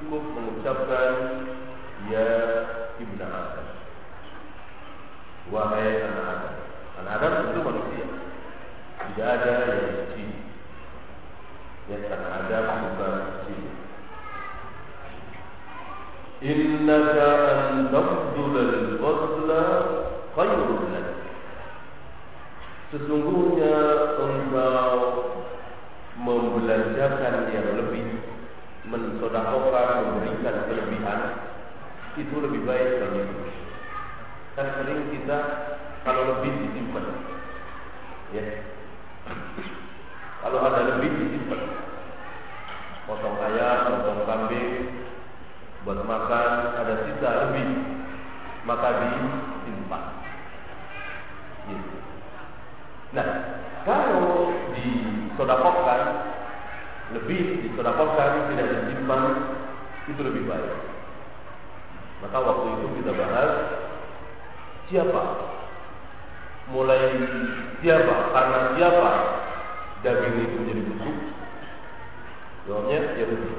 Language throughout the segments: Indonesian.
cukup mengucapkan Ya Ibn Adam. Wahai anak Adam. Anak Adam itu manusia. Tidak ada yang jin Ya anak Adam bukan jin Innaka an tabdulal fadla khairun lak. Sesungguhnya engkau membelanjakan yang lebih mensodakokan, memberikan kelebihan itu lebih baik bagi kita. Kan sering kita kalau lebih disimpan, ya. Kalau ada lebih disimpan, potong ayam, potong kambing, buat makan, ada sisa lebih, maka disimpan. Gitu. Nah, kalau disodakokan, lebih disodakokan, tidak disimpan, itu lebih baik. Maka waktu itu kita bahas siapa, mulai siapa, karena siapa daging itu menjadi busuk. Jawabnya Yahudi.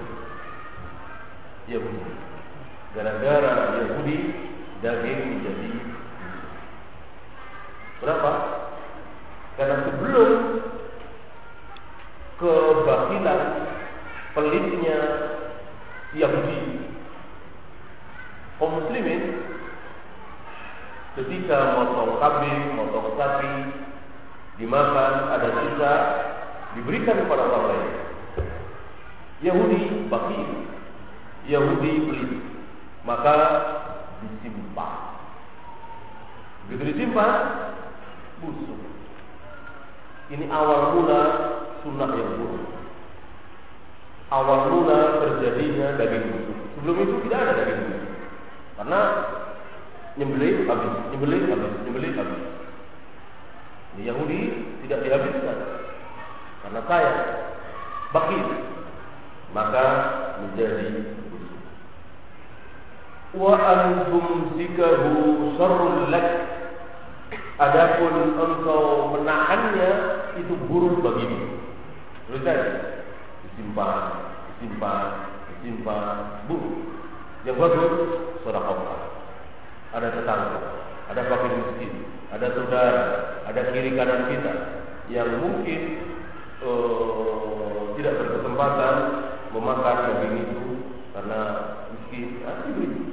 Yahudi. Gara-gara Yahudi daging menjadi. Berapa? Karena sebelum kebakilan pelitnya Yahudi kaum muslimin ketika motong kambing, motong sapi dimakan ada sisa diberikan kepada orang lain. Yahudi baki, Yahudi pelit, maka disimpan. Begitu disimpan, busuk. Ini awal mula sunnah yang buruk. Awal mula terjadinya daging busuk. Sebelum itu tidak ada daging busuk. Karena nyembelih habis, nyembelih habis, nyembelih habis. Di Yahudi tidak dihabiskan karena kaya, bakir, maka menjadi. Wa antum sikahu syarrul lak Adapun engkau menahannya itu buruk bagimu. Terus disimpan, disimpan, disimpan, buruk. Yang bagus sedekah. Ada tetangga, ada fakir miskin, ada saudara, ada kiri kanan kita yang mungkin uh, tidak berkesempatan memakan daging itu karena miskin, ah, diberi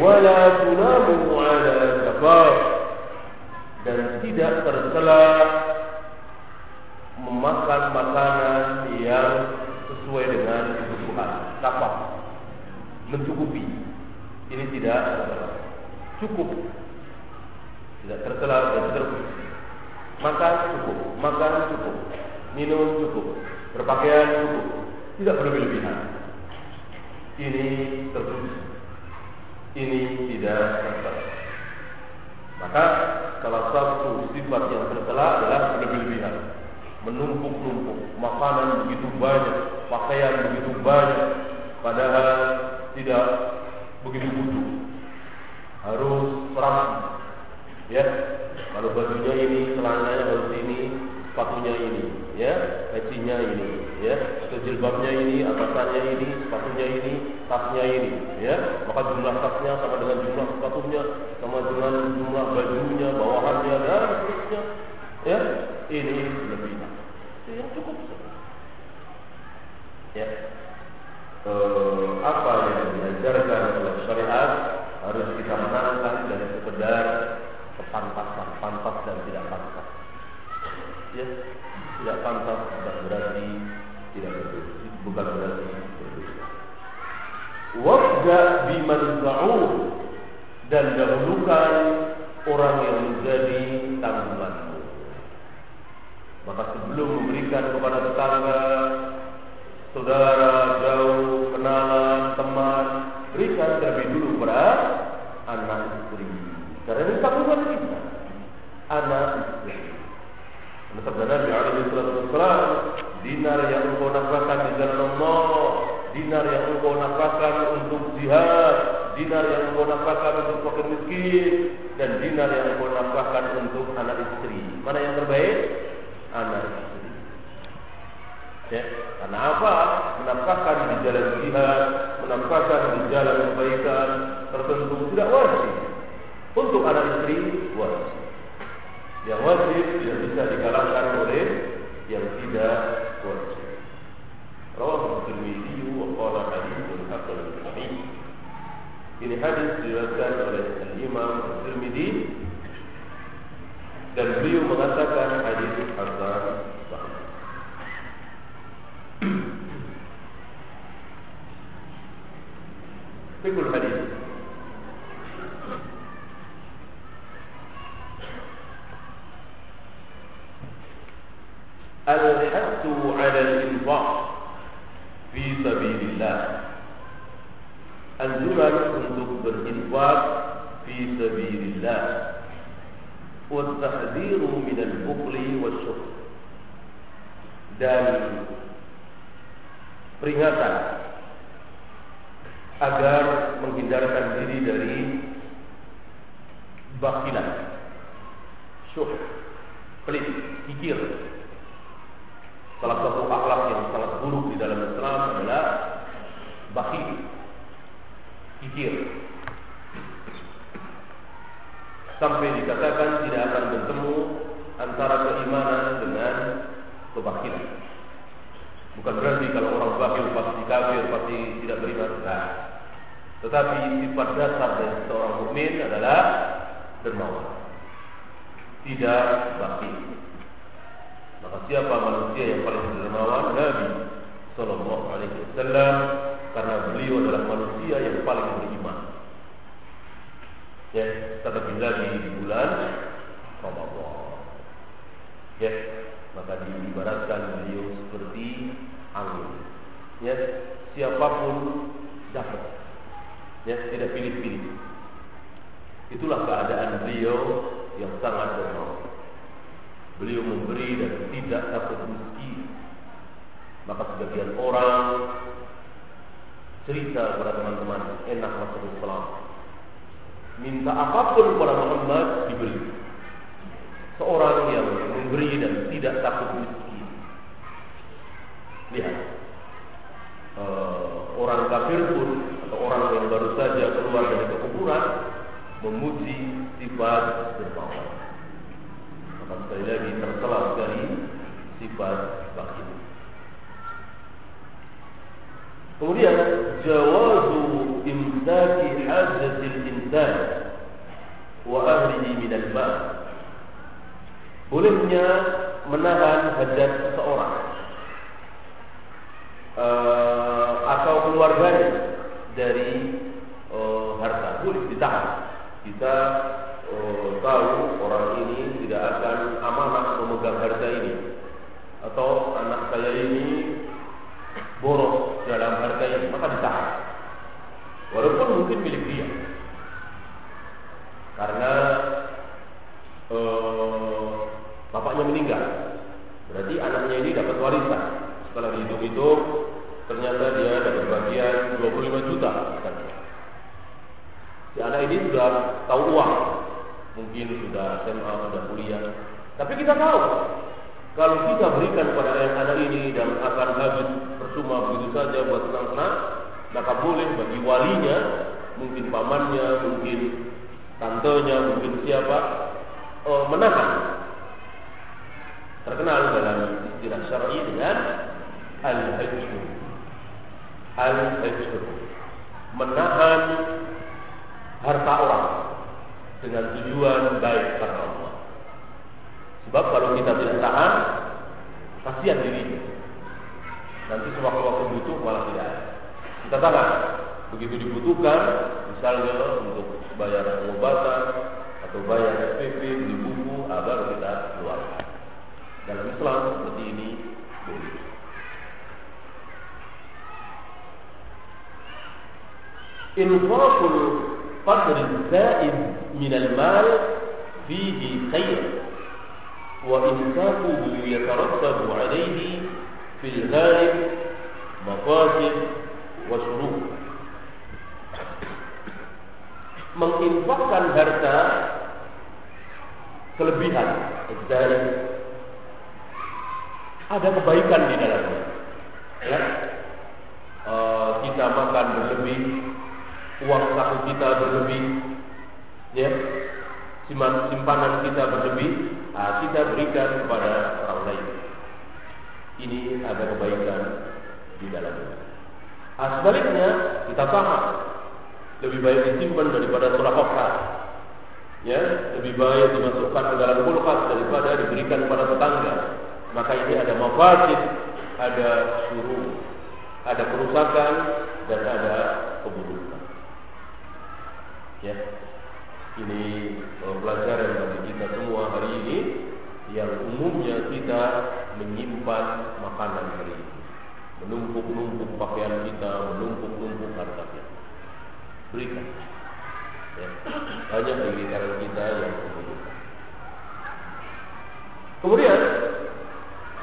wala tunamu ala dan tidak tercela memakan makanan yang sesuai dengan kebutuhan. Kafar mencukupi. Ini tidak cukup. Tidak tercela dan tercukup makan cukup. Makan cukup. Minum cukup. Berpakaian cukup. Tidak berlebihan. Ini tertulis ini tidak tercela. Maka salah satu sifat yang tercela adalah berlebihan, menumpuk-numpuk makanan begitu banyak, pakaian begitu banyak, padahal tidak begitu butuh. Harus rapi, ya. Kalau bajunya ini, celananya harus ini, sepatunya ini, ya, pecinya ini, ya, jilbabnya ini, atasannya ini, sepatunya ini, tasnya ini, ya. Maka jumlah tasnya sama dengan jumlah sepatunya, sama dengan jumlah bajunya, bawahannya dan seterusnya. Ya, ini lebih yang cukup. Ya. Eh, apa yang diajarkan oleh syariat harus kita menangkan dari sekedar kepantasan, pantas dan tidak pantas. Ya, tidak pantas tidak berarti tidak berdosa. Bukan berarti. Wabda biman dan dahulukan orang yang menjadi tanggunganmu. Maka sebelum memberikan kepada tetangga, saudara, jauh, kenalan, teman, berikan terlebih dulu kepada anak istri. Karena ini tanggungan kita. Anak istri. Sabda Nabi alaihi wasallam, dinar yang engkau nafkahkan di jalan Allah, dinar yang engkau nafkahkan untuk jihad, dinar yang engkau nafkahkan untuk fakir miskin, dan dinar yang engkau nafkahkan untuk anak istri. Mana yang terbaik? Anak. Ya, karena apa? Menafkahkan di jalan jihad, menafkahkan di jalan kebaikan tertentu tidak wajib. Untuk anak istri wajib. Yang wajib tidak bisa dikalahkan oleh yang tidak wajib. Rawah Tirmidzi wa qala haditsun hasan. Ini hadis diriwayatkan oleh Imam Tirmidzi dan beliau mengatakan hadis hasan sahih. Fikul hadis الحث على الإنفاق في سبيل الله anjuran untuk berinfak fi sabilillah wa tahdhiru min al-bukhli wasyukr dan peringatan agar menghindarkan diri dari bakilan syuh pelit kikir Salah satu akhlak yang sangat buruk di dalam Islam adalah bakhil, kikir. Sampai dikatakan tidak akan bertemu antara keimanan dengan kebakhilan. Bukan berarti kalau orang bakhil pasti kafir, pasti tidak beriman. Nah, tetapi sifat dasar dari seorang mukmin adalah dermawan. Tidak bakhil. Maka siapa manusia yang paling dermawan? Nabi Sallallahu Alaihi Wasallam karena beliau adalah manusia yang paling beriman. Ya, terlebih lagi di bulan Ramadan. Ya, maka diibaratkan beliau seperti angin. Ya, siapa pun dapat. Ya, tidak pilih-pilih. Itulah keadaan beliau yang sangat dermawan. Beliau memberi dan tidak takut miskin. Maka sebagian orang cerita kepada teman-teman enak masuk Islam. Minta apa pun kepada Muhammad diberi. Seorang yang memberi dan tidak takut miskin. Lihat. Uh, orang kafir pun atau orang yang baru saja keluar dari kekuburan memuji sifat dermawan. Maka sekali lagi tercela sekali sifat bakhil. Kemudian jawazu hajatil insan wa ahlihi min al-ma' bolehnya menahan hajat seseorang uh, atau keluarganya dari uh, harta. Boleh ditahan. Kita uh, tahu orang ini tidak akan amanah memegang harta ini. Atau anak saya ini boros dalam harta ini maka ditahan walaupun mungkin milik dia. Karena uh, bapaknya meninggal. Berarti anaknya ini dapat warisan. Setelah dihitung-hitung ternyata dia dapat bagian 25 juta si anak ini sudah tahu uang. Mungkin sudah SMA, sudah kuliah. Tapi kita tahu Kalau kita berikan pada ayah anak ini dan akan habis percuma begitu saja buat senang-senang, maka boleh bagi walinya, mungkin pamannya, mungkin tantenya, mungkin siapa, oh, menahan. Terkenal dalam istilah syar'i dengan al-hajr. Al-hajr menahan harta orang dengan tujuan baik karena Allah. Sebab kalau kita tidak tahan, kasihan dirinya. Nanti sewaktu-waktu butuh malah tidak ada. Kita tahan. Begitu dibutuhkan, misalnya untuk bayar pengobatan atau bayar SPP, beli buku, agar kita keluarkan. Dalam Islam seperti ini boleh. Infaqul qadr zaid min al-mal fihi khair wa infaquhu yatarattabu alayhi fil ghalib mafasid wa syurur menginfakkan harta kelebihan dari ada kebaikan di dalamnya. Ya. E, kita makan berlebih, uang saku kita berlebih, ya. Simpanan kita berlebih, nah, kita berikan kepada orang lain. Ini ada kebaikan di dalamnya. Nah, sebaliknya kita paham lebih baik disimpan daripada surakokat. Ya, lebih baik dimasukkan ke dalam kulkas daripada diberikan kepada tetangga. Maka ini ada mafasid, ada suruh, ada kerusakan dan ada keburukan. Ya, ini pelajaran bagi kita semua hari ini yang umumnya kita menyimpan makanan hari ini, menumpuk-numpuk pakaian kita, menumpuk-numpuk harta kita berikan. Ya. Banyak di lingkaran kita yang membutuhkan. Kemudian,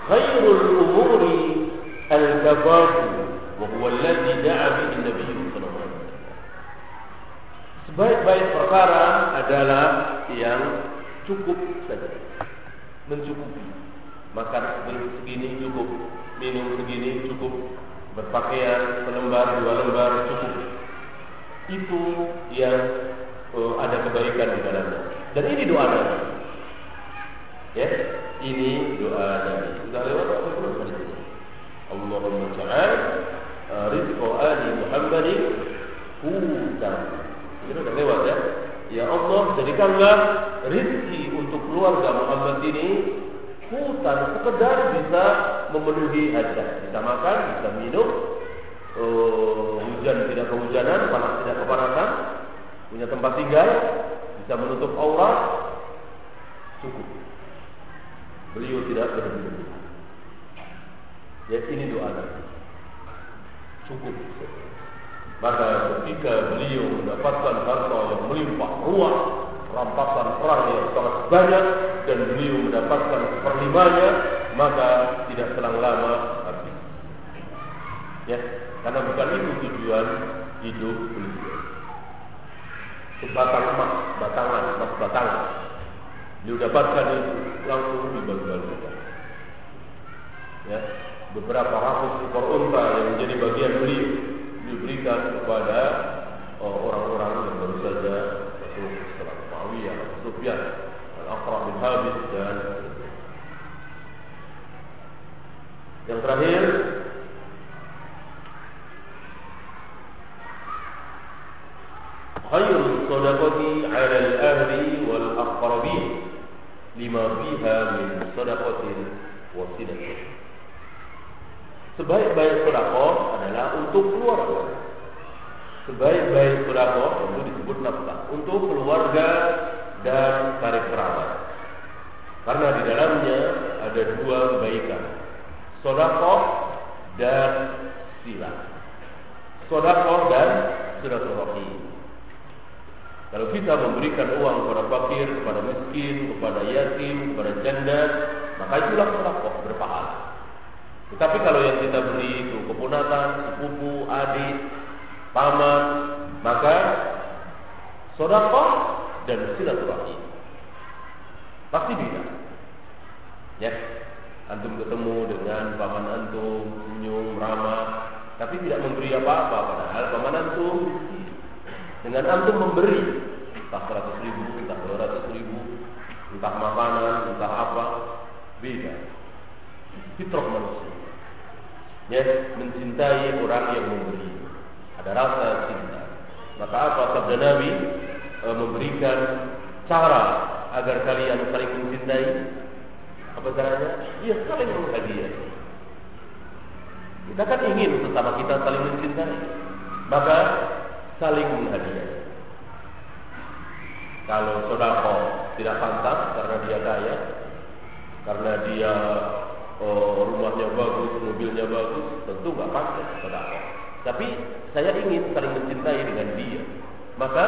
khairul umuri al-gabahu wa huwa alladhi da'a bihi Nabi sallallahu alaihi wasallam. Sebaik-baik perkara adalah yang cukup saja. Mencukupi. Makan segini cukup, minum segini cukup, berpakaian selembar dua lembar cukup itu yang uh, ada kebaikan di dalamnya. Dan ini doa Nabi. Ya, ini doa Nabi. Sudah lewat atau belum hadisnya? Allahumma ja'al uh, rizqa ali Muhammadin hutan. Ini sudah lewat ya. Ya Allah, jadikanlah rizki untuk keluarga Muhammad ini hutan sekedar bisa memenuhi hajat, bisa makan, bisa minum, uh, hujan tidak kehujanan, panas tidak kepanasan, punya tempat tinggal, bisa menutup aurat, cukup. Beliau tidak berhenti. Ya ini doa Nabi. Cukup. Maka ketika beliau mendapatkan harta yang melimpah ruah, rampasan perang yang sangat banyak, dan beliau mendapatkan seperlimanya, maka tidak selang lama habis. Ya, karena bukan itu tujuan hidup beliau. Sebatang emas, batangan, emas batangan. Dia dapatkan itu langsung dibagi-bagikan. Ya, beberapa ratus ekor unta yang menjadi bagian beliau diberikan kepada oh, orang-orang yang baru saja masuk Sufyan, Al-Aqra bin Habis dan yang terakhir خير الصدقة على الأهل والأقربين لما فيها من صدقة وصلة Sebaik-baik sedekah adalah untuk keluarga. Sebaik-baik sedekah itu disebut nafkah untuk keluarga dan tarik kerabat. Karena di dalamnya ada dua kebaikan. Sedekah dan sila. Sedekah dan silaturahim. Kalau kita memberikan uang kepada fakir, kepada miskin, kepada yatim, kepada janda, maka itulah sedekah berpahala. Tetapi kalau yang kita beri itu keponakan, sepupu, adik, paman, maka sedekah dan silaturahim pasti bisa. Ya. Antum ketemu dengan paman antum, senyum, ramah, tapi tidak memberi apa-apa padahal paman antum dengan antum memberi entah seratus ribu, entah dua ratus ribu, entah makanan, entah apa, beda. Fitrah manusia. Ya, mencintai orang yang memberi. Ada rasa cinta. Maka apa sabda Nabi e, memberikan cara agar kalian saling mencintai? Apa caranya? Ya saling menghadiah. Kita kan ingin sesama kita saling mencintai. Maka saling menghadiah. Kalau sodako tidak pantas karena dia kaya, karena dia oh, rumahnya bagus, mobilnya bagus, tentu nggak pantas sodako. Tapi saya ingin saling mencintai dengan dia, maka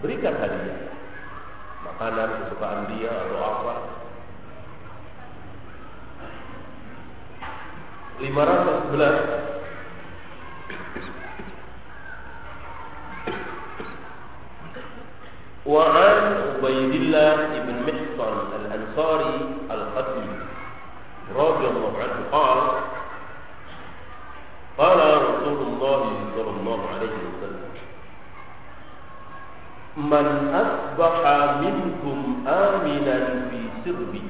berikan hadiah, makanan kesukaan dia atau apa. 511 وعن عبيد الله بن محصن الأنصاري القتلي رضي الله عنه قال قال رسول الله صلى الله عليه وسلم man asbaha minkum aminan fi sirbi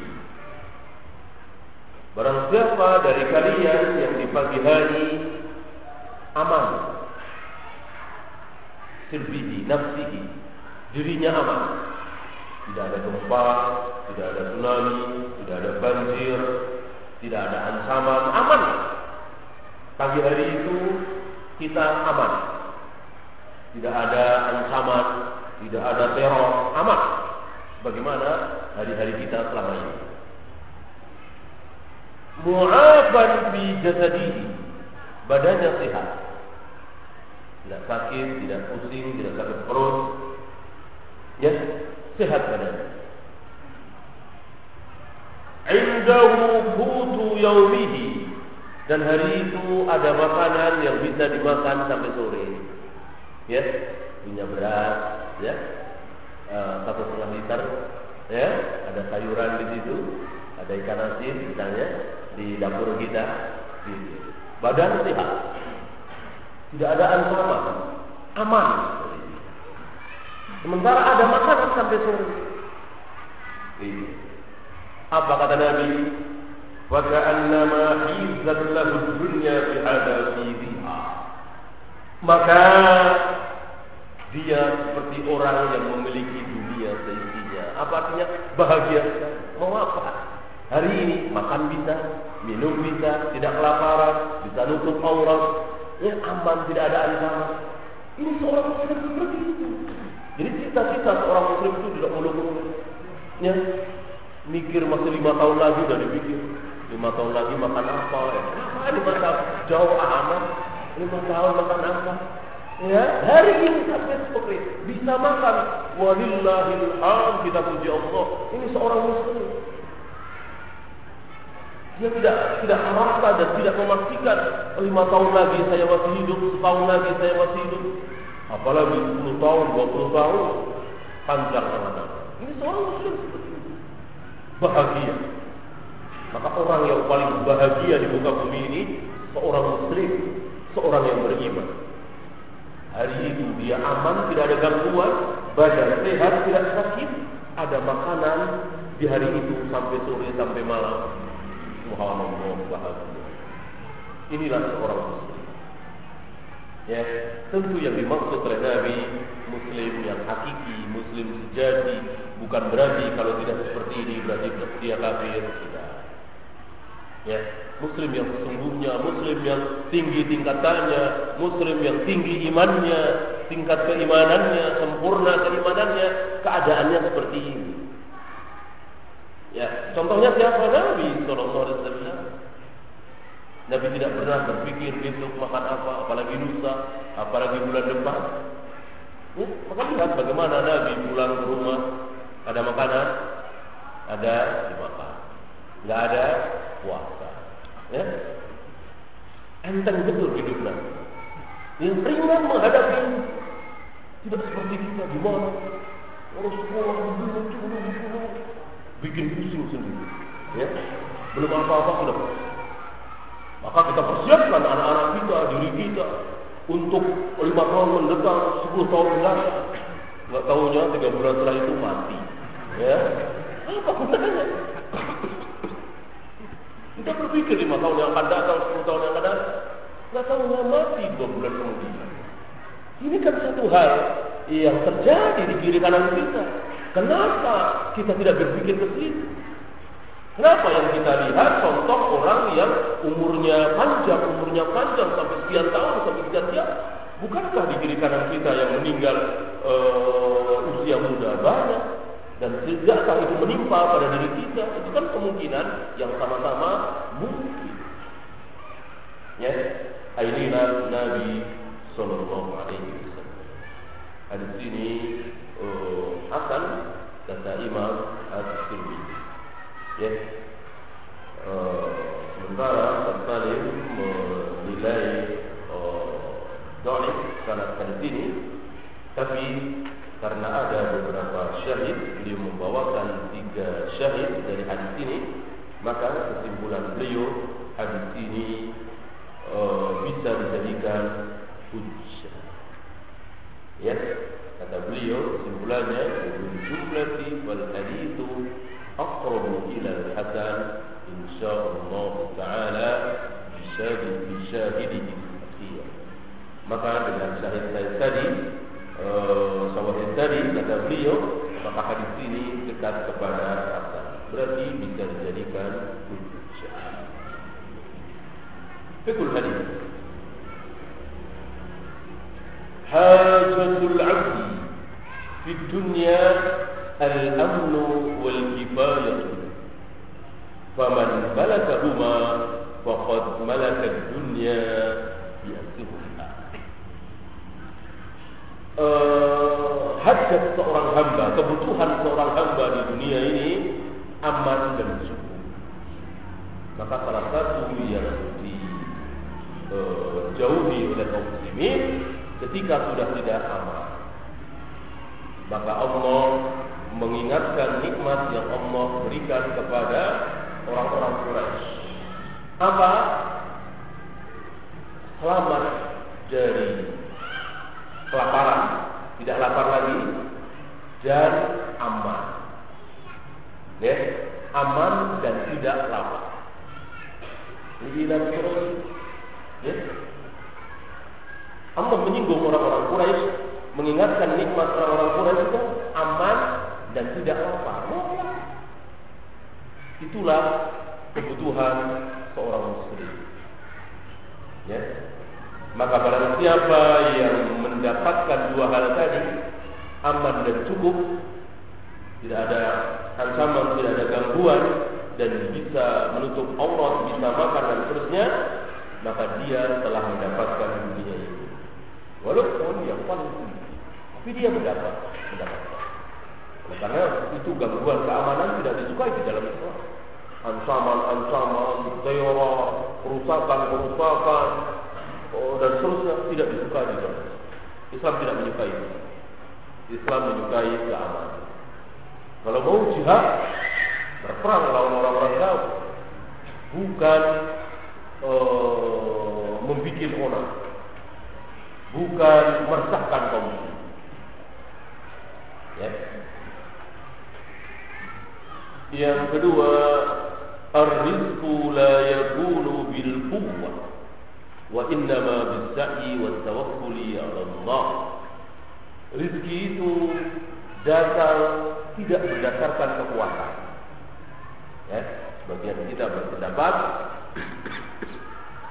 Barang siapa dari kalian yang di pagi hari aman sirbihi nafsihi dirinya aman tidak ada gempa, tidak ada tsunami, tidak ada banjir, tidak ada ancaman, aman. Pagi hari itu kita aman. Tidak ada ancaman, tidak ada teror, aman. Bagaimana hari-hari kita selama ini? Mu'afan fi jasadihi. Badannya sehat. Tidak sakit, tidak pusing, tidak sakit perut, ya sehat badannya. Indahu kutu yaumihi dan hari itu ada makanan yang bisa dimakan sampai sore. Ya, punya beras, ya, uh, satu setengah liter, ya, ada sayuran di situ, ada ikan asin misalnya di dapur kita, gitu. badan sehat, tidak ada ancaman, aman. Sementara ada makanan sampai sore. Ini. Apa kata Nabi? Maka dia seperti orang yang memiliki dunia seisinya. Apa artinya? Bahagia Mau apa? Hari ini makan bisa, minum bisa, tidak kelaparan, bisa nutup aurat, ya aman, tidak ada ancaman. Ini seorang muslim seperti itu. Jadi cita-cita seorang muslim itu tidak muluk-muluk. Ya, mikir masih lima tahun lagi udah dipikir. Lima tahun lagi makan apa ya? Lima tahun? Jauh amat. Lima tahun makan apa? Ya, hari ini sampai seperti bisa makan. Walillahilham kita puji Allah. Ini seorang muslim. Dia tidak tidak merasa dan tidak memastikan lima tahun lagi saya masih hidup, setahun lagi saya masih hidup. Apalagi 10 tahun, 20 tahun panjang sangat. Ini seorang muslim seperti itu. Bahagia. Maka orang yang paling bahagia di muka bumi ini seorang muslim, seorang yang beriman. Hari itu dia aman, tidak ada gangguan, badan sehat, tidak sakit, ada makanan di hari itu sampai sore sampai malam. Subhanallah bahagia. Inilah seorang muslim. Ya, tentu yang dimaksud oleh Nabi Muslim yang hakiki, Muslim sejati, bukan berarti kalau tidak seperti ini berarti dia kafir. Tidak. Ya, Muslim yang sesungguhnya, Muslim yang tinggi tingkatannya, Muslim yang tinggi imannya, tingkat keimanannya, sempurna keimanannya, keadaannya seperti ini. Ya, contohnya siapa Nabi Sallallahu Alaihi Wasallam? Nabi tidak pernah berpikir besok makan apa, apalagi lusa, apalagi bulan depan. Ya, maka lihat bagaimana Nabi pulang ke rumah, ada makanan, ada dimakan, nggak ada puasa. Ya, enteng betul hidup Nabi. Yang ringan menghadapi tidak seperti kita di mana harus sekolah dulu, dulu, dulu, bikin pusing sendiri. Ya, belum apa-apa sudah maka kita persiapkan anak-anak kita, diri kita untuk lima tahun mendatang, sepuluh tahun mendatang. Nggak tahunya tiga bulan setelah itu mati. Ya, apa gunanya? Kita berpikir lima tahun yang akan datang, sepuluh tahun yang akan datang, nggak tahunya mati dua bulan kemudian. Ini kan satu hal yang terjadi di kiri kanan kita. Kenapa kita tidak berpikir ke situ? Kenapa yang kita lihat contoh orang yang umurnya panjang, umurnya panjang sampai sekian tahun, sampai sekian tahun. Bukankah di kiri kanan kita yang meninggal uh, usia muda banyak? Dan sejakkah itu menimpa pada diri kita? Itu kan kemungkinan yang sama-sama mungkin. Ya, Ailina Nabi Sallallahu Alaihi Wasallam. Hadis ini uh, akan kata Imam Al-Tirmidzi. Ya. Uh, sementara Salim menilai uh, donik sanad hadis ini, tapi karena ada beberapa syahid beliau membawakan tiga syahid dari hadis ini maka kesimpulan beliau hadis ini e, bisa dijadikan hujjah ya kata beliau kesimpulannya jumlati wal hadithu aqrabu ila al hasan insyaallah taala bisa bisa maka dengan syahid tadi Eh, sahabat yang tadi kata beliau apakah hadis ini dekat kepada sabda berarti bisa dijadikan hujjah fikul hadis. Hajatul abdi di dunia al-amn wal kifayah faman balaka huma faqad malaka dunya uh, hajat seorang hamba, kebutuhan seorang hamba di dunia ini aman dan cukup. Maka salah satu yang dijauhi uh, oleh kaum muslimin ketika sudah tidak aman. Maka Allah mengingatkan nikmat yang Allah berikan kepada orang-orang Quraisy. Apa? Selamat dari kelaparan, tidak lapar lagi dan aman. Ya, aman dan tidak lapar. Ini dalam Ya. Allah menyinggung orang-orang Quraisy, mengingatkan nikmat orang-orang Quraisy itu aman dan tidak lapar. Itulah kebutuhan seorang muslim. Ya. Maka barang siapa yang mendapatkan dua hal tadi, aman dan cukup, tidak ada ancaman, tidak ada gangguan, dan bisa menutup Allah, bisa makan dan seterusnya, maka dia telah mendapatkan dunia ini. Walaupun yang paling tinggi, tapi dia mendapat, mendapatkan. Karena itu gangguan keamanan tidak disukai di dalam Islam. Ancaman-ancaman, teror, kerusakan-kerusakan, oh, dan seterusnya tidak disukai di dalam Islam. Tidak menyukai itu. Islam menyukai keamanan. Kalau mau jihad, berperang lawan orang-orang kafir, bukan uh, membuat orang, bukan meresahkan kaum Ya. Yang kedua, ar-rizqu la yakunu bil quwwah wa innama bis sa'i wa tawakkuli 'ala Allah. Rizki itu datang tidak berdasarkan kekuatan. Ya, sebagian kita berpendapat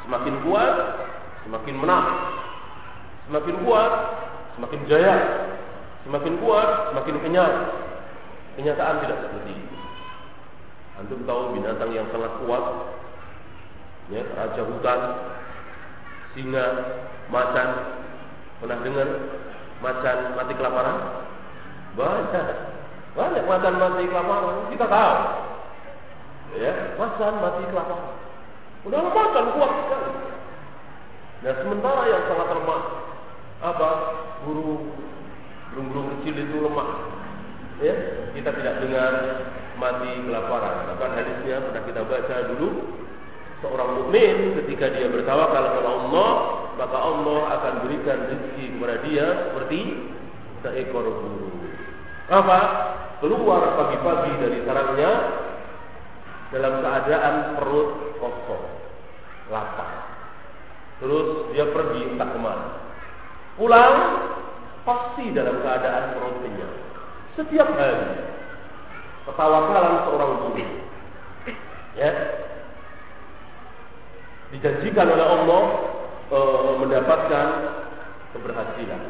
semakin kuat semakin menang. Semakin kuat semakin jaya. Semakin kuat semakin kenyang. Kenyataan tidak seperti itu. Antum tahu binatang yang sangat kuat, ya, raja hutan, singa, macan. Pernah dengar macan mati kelaparan? Banyak, banyak macan mati kelaparan. Kita tahu, ya, macan mati kelaparan. Udah makan kuat sekali. Nah sementara yang sangat lemah, apa? Burung, burung-burung kecil itu lemah. Ya, kita tidak dengar mati kelaparan. Bahkan hadisnya pernah kita baca dulu seorang mukmin ketika dia bertawakal kepada Allah, maka Allah akan berikan rezeki kepada dia seperti seekor burung. Apa? Keluar pagi-pagi dari sarangnya dalam keadaan perut kosong, lapar. Terus dia pergi entah ke mana. Pulang pasti dalam keadaan perut kenyang. Setiap hari ketawakalan seorang guru. Ya. Dijanjikan oleh Allah e, mendapatkan keberhasilan.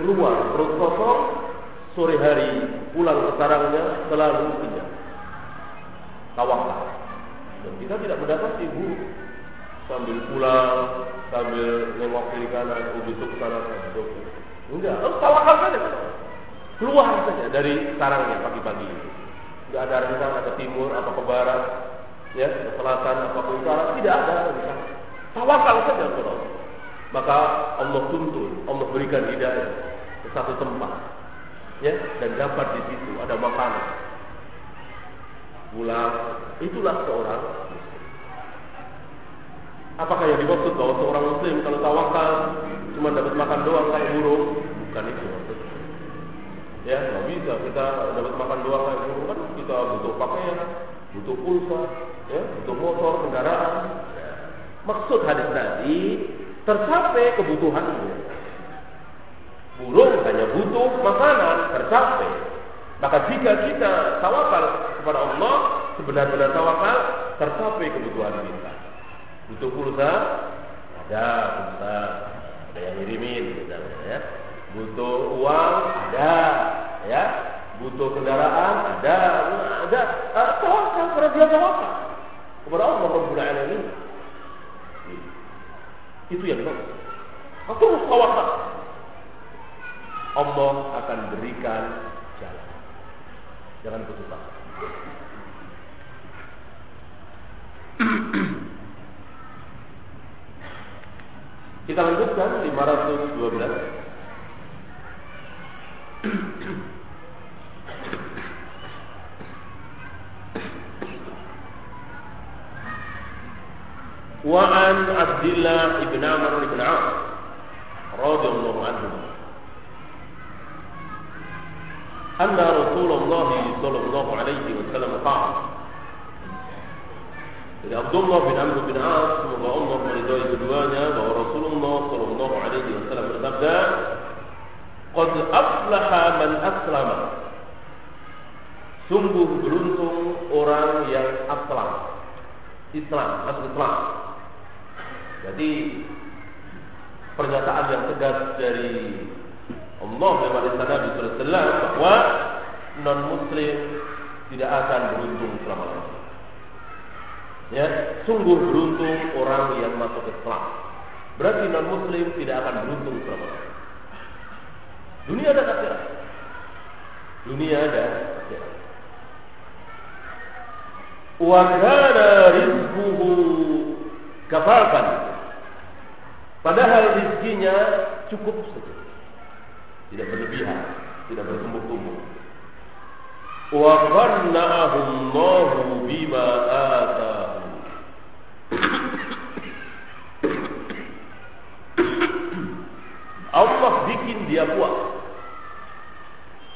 Keluar perut kosong, sore hari pulang ke sarangnya selalu kenyang. Tawakal. Dan kita tidak mendapati guru sambil pulang, sambil nengok kiri kanan, oh ke sana, besok. Enggak, oh, tawakal saja. Keluar saja dari sarangnya pagi-pagi. Tidak ada rencana ke timur atau ke barat, ya, ke selatan atau ke utara, tidak ada rencana. Tawakal saja kepada Allah. Maka Allah tuntun, Allah berikan hidayah ke satu tempat, ya, dan dapat di situ ada makanan. Pulang, itulah seorang Apakah yang dimaksud bahwa seorang muslim kalau tawakal cuma dapat makan doang kayak burung? Bukan itu maksudnya. Ya, nggak bisa kita dapat makan doang kayak burung kan kita butuh pakaian, butuh pulsa, ya, butuh motor, kendaraan. Maksud hadis tadi tercapai kebutuhanmu. Burung hanya butuh makanan, tercapai. Maka jika kita tawakal kepada Allah, sebenar-benar tawakal, tercapai kebutuhan kita. Butuh pulsa? Ada pulsa. Ada yang ngirimin ya. Butuh uang? Ada. Ya. Butuh kendaraan? Ada. Ada. Tawakal kepada dia tawakal. Kepada Allah Rabbul Alamin. Itu yang. Aku harus tawakal. Allah akan berikan jalan. Jangan putus asa. Kita lanjutkan 512. وعن عبد الله بن عمرو بن عاص رضي الله عنه أن رسول الله صلى الله عليه وسلم قال Jadi Abdullah bin Amr bin As semoga Allah meridhai keduanya bahwa Rasulullah Shallallahu Alaihi Wasallam bersabda, "Qad aflaha man aslama." Sungguh beruntung orang yang aslam. Islam, masuk Islam. Jadi pernyataan yang tegas dari Allah lewat Nabi Sallallahu Alaihi Wasallam bahwa non Muslim tidak akan beruntung selama-lamanya. Ya, sungguh beruntung orang yang masuk Islam. Berarti non Muslim tidak akan beruntung selama Dunia dan akhirat. Dunia dan akhirat. Wa kana rizquhu. Padahal rizkinya cukup saja. Tidak berlebihan, tidak bertumbuh-tumbuh. Wa qanna'ahu Allahu bima ataahu. Allah bikin dia puas.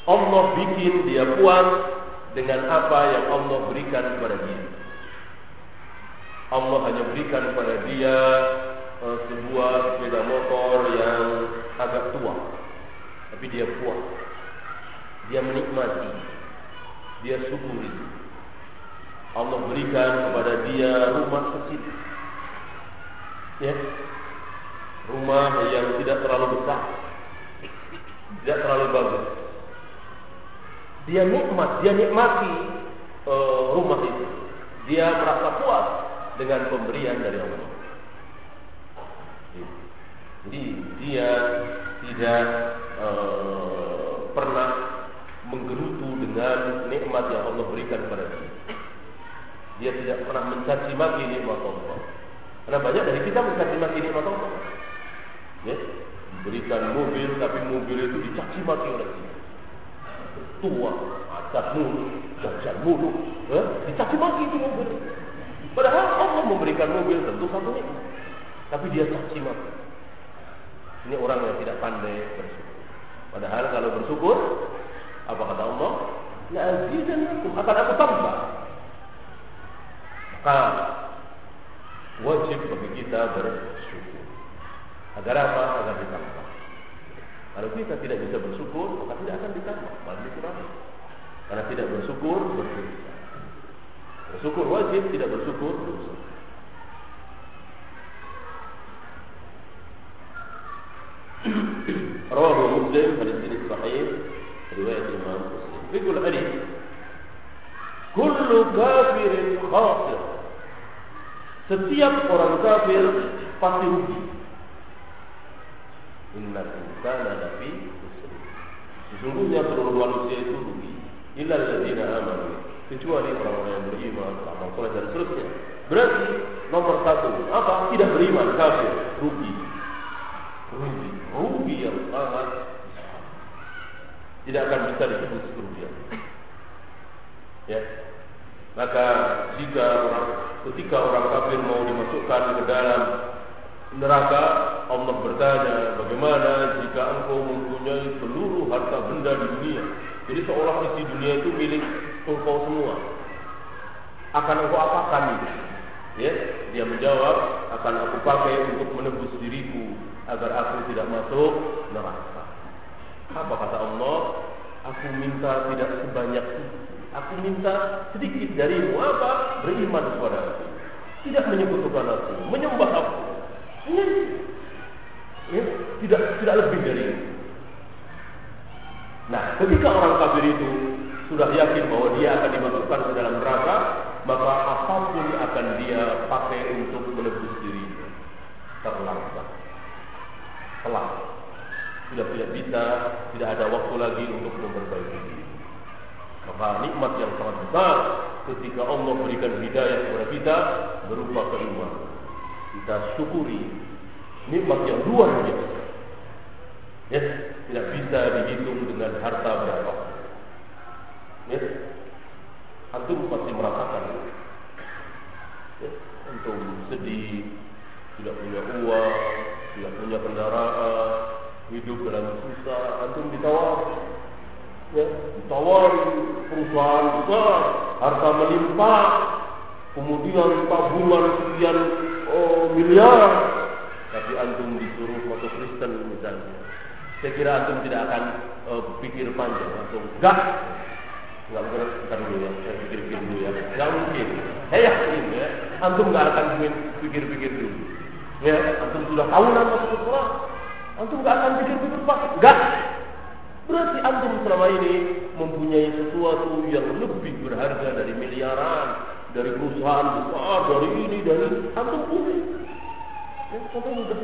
Allah bikin dia puas dengan apa yang Allah berikan kepada dia. Allah hanya berikan kepada dia sebuah sepeda motor yang agak tua, tapi dia puas. Dia menikmati, dia syukuri. Allah berikan kepada dia rumah kecil. Ya. Rumah yang tidak terlalu besar. Tidak terlalu bagus. Dia nikmat, dia nikmati uh, rumah itu. Dia merasa puas dengan pemberian dari Allah. Jadi dia tidak uh, pernah menggerutu dengan nikmat yang Allah berikan kepada dia. Dia tidak pernah mencaci maki nikmat Allah. Karena banyak dari kita mencaci maki nikmat Allah. Ya, berikan mobil tapi mobil itu dicaci maki oleh dia. Tua, cat mulu, cat mulu, eh? dicaci maki itu mobil. Padahal Allah memberikan mobil tentu satu nikmat, tapi dia caci maki. Ini orang yang tidak pandai bersyukur. Padahal kalau bersyukur, apa kata Allah? La azidannakum akan aku tambah. Maka wajib bagi kita bersyukur. Agar apa? Agar ditambah. Kalau kita tidak bisa bersyukur, maka tidak akan ditambah, malah dikurangi. Karena tidak bersyukur berdosa. Bersyukur wajib, tidak bersyukur dosa. Muslim hadis ini sahih riwayat Imam Muslim. Fikul hadis. Kullu kafirin khasir. Setiap orang kafir pasti rugi. Inna insana lafi. Sesungguhnya seluruh manusia itu rugi. Illa alladziina amanu. Kecuali orang-orang yang beriman, amal soleh dan seterusnya. Berarti nomor satu apa? Tidak beriman, kafir. Rugi, rugi yang tidak akan bisa disebut kerugian. Ya, maka jika orang ketika orang kafir mau dimasukkan ke dalam neraka, Allah bertanya, bagaimana jika engkau mempunyai seluruh harta benda di dunia? Jadi seolah isi dunia itu milik engkau semua. Akan engkau apakan itu? Ya, dia menjawab, akan aku pakai untuk menebus diriku agar aku tidak masuk neraka. Apa kata Allah? Aku minta tidak sebanyak itu. Aku minta sedikit darimu apa? Beriman kepada aku. Tidak menyebutkan aku, menyembah aku. Ini ya, tidak tidak lebih dari itu. Nah, ketika orang kafir itu sudah yakin bahwa dia akan dimasukkan ke dalam neraka, maka apa pun akan dia pakai untuk menebus diri terlambat. Telah. Sudah tidak bisa, tidak ada waktu lagi untuk memperbaiki diri. Maka nikmat yang sangat besar ketika Allah berikan hidayah kepada kita berupa keimanan. Kita syukuri nikmat yang luar biasa. Ya, tidak bisa dihitung dengan harta berapa. Ya, antum pasti merasakan. Ya, antum sedih, tidak punya uang, tidak punya kendaraan, hidup dalam susah, antum ditawar, ya, ditawari perusahaan besar, harta melimpah, kemudian tabungan sekian oh, miliar, tapi antum disuruh masuk Kristen misalnya. Saya kira antum tidak akan uh, pikir panjang. Langsung enggak. Enggak mungkin kita dulu ya saya pikir-pikir dulu ya. Enggak mungkin. Saya yakin ya antum enggak akan pikir-pikir dulu ya antum sudah tahunan masuk Islam antum enggak akan pikir-pikir pak enggak berarti antum selama ini mempunyai sesuatu yang lebih berharga dari miliaran dari perusahaan besar dari ini dari antum punya ya antum udah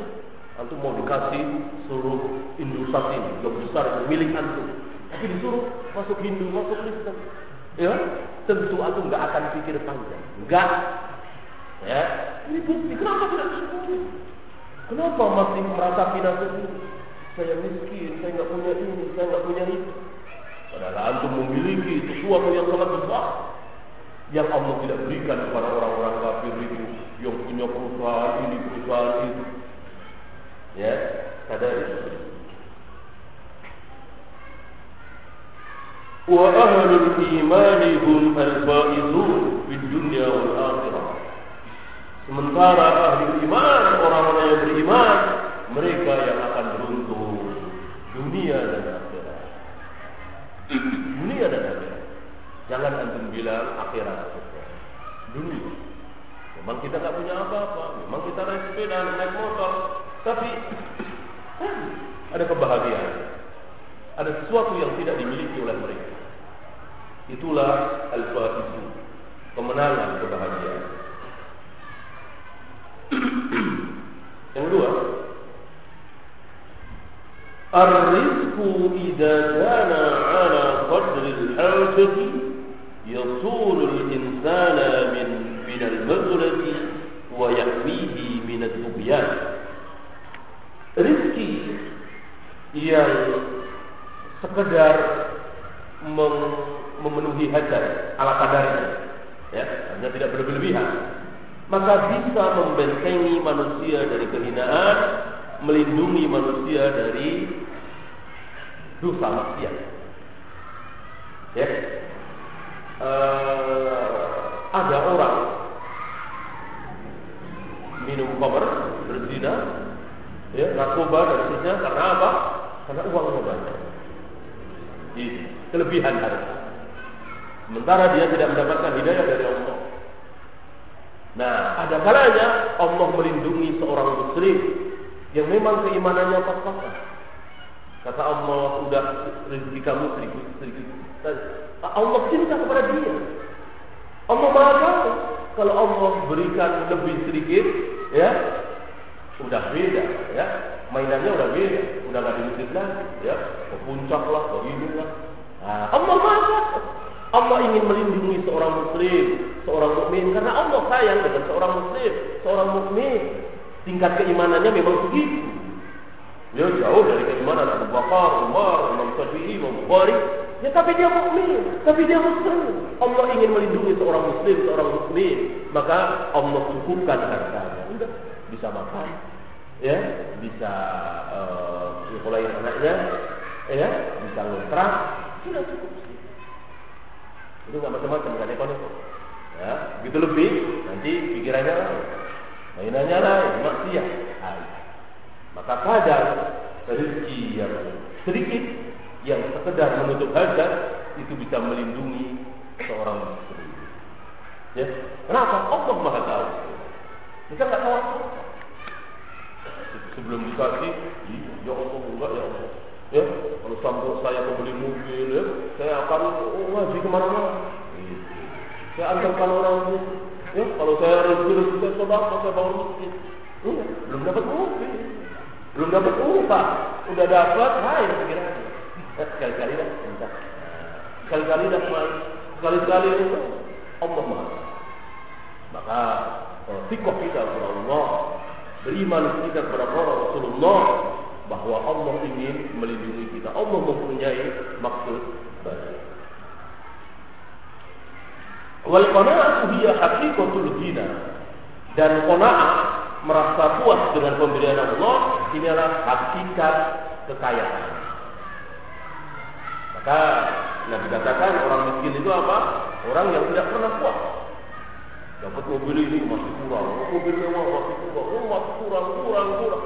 Antum mau dikasih suruh Indosat ini yang besar milik antum. Tapi disuruh masuk Hindu, masuk Kristen. Ya, tentu antum nggak akan pikir panjang. Enggak. Ya, ini bukti. Kenapa tidak disyukuri? Kenapa masih merasa tidak Saya miskin, saya nggak punya ini, saya nggak punya itu. Padahal antum memiliki sesuatu yang sangat besar yang Allah tidak berikan kepada orang-orang kafir itu yang punya perusahaan ini, perusahaan itu. Ya, sadari. Ahlul iman hum al-faizun fid dunya wal akhirah. Sementara ahli iman, orang-orang yang beriman, mereka yang akan beruntung dunia dan akhirat. dunia dan akhirat. Jangan antum bilang akhirat saja. Dunia. Memang kita tak punya apa-apa. Memang kita naik sepeda, naik motor, tapi ada kebahagiaan. Ada sesuatu yang tidak dimiliki oleh mereka. Itulah al-faizu. Kemenangan kebahagiaan. Yang kedua, Ar-rizqu idza kana 'ala qadri al-hajati yasul al-insana min min al-mazlati wa yahmihi min ad-dughyan. rizki yang sekedar memenuhi hajat ala kadarnya, ya, hanya tidak berlebihan, maka bisa membentengi manusia dari kehinaan, melindungi manusia dari dosa maksiat. Ya, uh, ada orang minum khamr, berzina, ya, narkoba dan seterusnya karena apa? Karena uangnya banyak. Ini kelebihan harta. Sementara dia tidak mendapatkan hidayah dari Allah. Nah, ada kalanya Allah melindungi seorang muslim yang memang keimanannya pas-pasan. Kata Allah, sudah rezeki kamu sedikit sedikit. Allah cinta kepada dia. Allah maha. Kalau Allah berikan lebih sedikit, ya, udah beda, ya. Mainannya udah beda, udah gak dimusik lagi, ya. Ke puncak lah, ke ini lah. Nah, Allah maha Allah ingin melindungi seorang muslim, seorang mukmin karena Allah sayang dengan seorang muslim, seorang mukmin. Tingkat keimanannya memang begitu. Dia jauh dari keimanan Abu Bakar, Umar, Imam Syafi'i, Imam Bukhari, Ya tapi dia mukmin, tapi dia muslim. Allah ingin melindungi seorang muslim, seorang muslim, maka Allah cukupkan hartanya. Bisa makan, ya, bisa uh, mulai anaknya, ya, bisa ngontrak, sudah cukup. Itu nggak macam-macam kan ekonomi. Ya, begitu lebih, nanti pikirannya lain, mainannya lain, maksiat. Maka kadang rezeki yang sedikit yang sekedar menutup hajat itu bisa melindungi seorang muslim. Ya, kenapa? Allah Maha tahu. Kita nggak tahu. Sebelum dikasih, ya Allah enggak ya Allah. Ya, kalau sampai saya membeli mobil, ya, saya akan oh, ngaji ke mana-mana. Gitu. Saya antarkan orang itu. Ya, kalau saya rezeki saya saudara, saya bangun masjid. Ya, belum dapat mobil, belum dapat upah, udah dapat, lain pikirannya. Sekali-kali dah minta. Sekali-kali dah sekali-kali itu Allah Maha. Maka fikoh kita kepada Allah, beriman kita kepada Rasulullah bahwa Allah ingin melindungi kita. Allah mempunyai maksud baik. Wal qanaatu hiya haqiqatul ghina. Dan qanaah merasa puas dengan pemberian Allah ini adalah hakikat kekayaan. Maka Nabi katakan orang miskin itu apa? Orang yang tidak pernah puas. Dapat mobil ini masih kurang, mobil mewah masih kurang, masih kurang, kurang, kurang.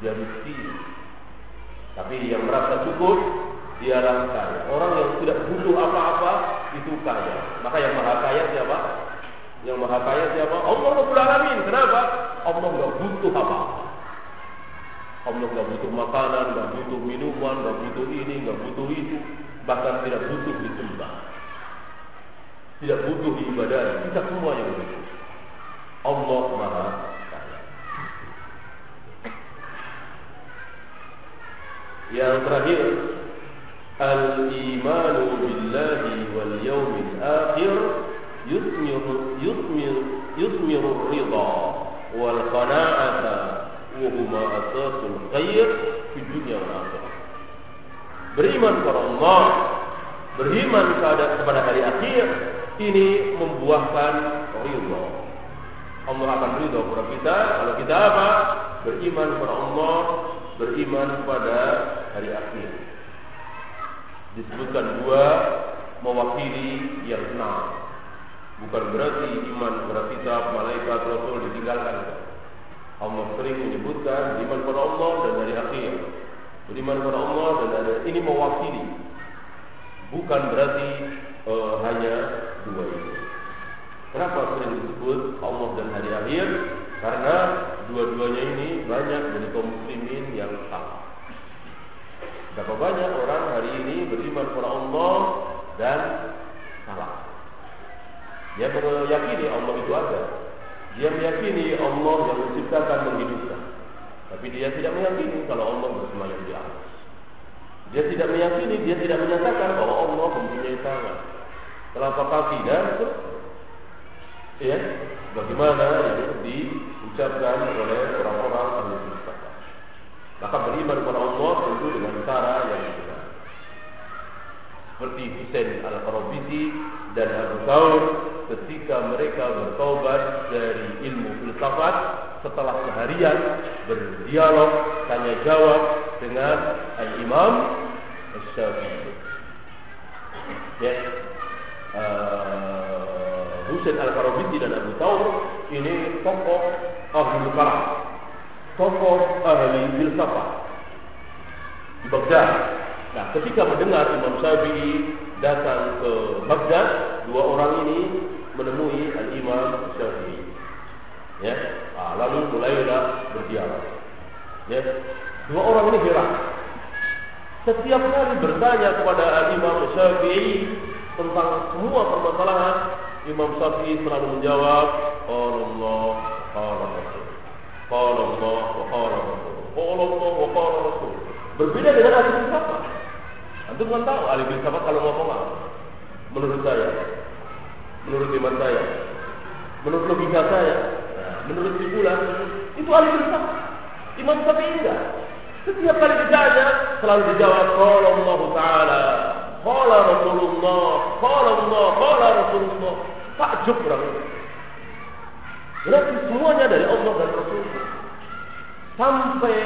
Dia miskin. Tapi yang merasa cukup, dia kaya. Orang yang tidak butuh apa-apa, itu kaya. Maka yang maha kaya siapa? Yang maha kaya siapa? Allah Rabbul Alamin. Kenapa? Allah nggak butuh apa-apa. Allah nggak butuh makanan, nggak butuh minuman, nggak butuh ini, nggak butuh itu, bahkan tidak butuh disembah, tidak butuh ibadah. Kita semuanya butuh. Allah Maha Kaya. Yang terakhir, al-imanu billahi wal yawmil akhir yusmir yusmir yusmir ridha wal qana'ata wahuma asasul khair di dunia dan akhirat. Beriman kepada Allah, beriman kepada hari akhir, ini membuahkan ridho. Allah akan ridho kepada kita kalau kita apa? Beriman kepada Allah, beriman pada hari akhir. Disebutkan dua mewakili yang enam. Bukan berarti iman kepada kitab, malaikat, rasul ditinggalkan. Allah sering menyebutkan beriman kepada Allah dan dari akhir. Beriman kepada Allah dan dari ini mewakili. Bukan berarti uh, hanya dua itu. Kenapa sering disebut Allah dan hari akhir? Karena dua-duanya ini banyak dari kaum muslimin yang salah. Berapa banyak orang hari ini beriman kepada Allah dan salah. Dia meyakini Allah itu ada, dia meyakini Allah yang menciptakan menghidupkan. Tapi dia tidak meyakini kalau Allah bersemayam di atas. Dia tidak meyakini, dia tidak menyatakan bahwa Allah mempunyai tangan, telapak kaki dan ya, bagaimana yang diucapkan oleh orang-orang ahli kitab. Maka beriman kepada Allah tentu dengan cara yang benar. seperti Husain Al-Qarabisi dan Abu Thawr ketika mereka bertobat dari ilmu filsafat setelah seharian berdialog tanya jawab dengan Al-Imam Syafi'i. Ya. Uh, Husain Al-Qarabisi dan Abu Thawr ini tokoh ahli kalam, tokoh ahli filsafat di Baghdad. Nah, ketika mendengar Imam Syafi'i datang ke Baghdad, dua orang ini menemui Al-Imam Syafi'i. Ya, nah, lalu mulailah berdialog. Ya, dua orang ini heran. Setiap kali bertanya kepada Al-Imam Syafi'i tentang semua permasalahan, Imam Syafi'i selalu menjawab, Allah, Allah Rasul. Allah qala Rasul. Allah qala Rasul. Berbeda dengan ahli filsafat. Antum kan tahu ahli filsafat kalau ngomong apa? Menurut saya, menurut iman saya, menurut logika saya, menurut simpulan, itu ahli filsafat. Imam Syafi'i enggak. Setiap kali ditanya selalu dijawab Allah taala, qala Rasulullah, qala Allah, qala Rasulullah. Takjub orang itu. Berarti semuanya dari Allah dan Rasul. Sampai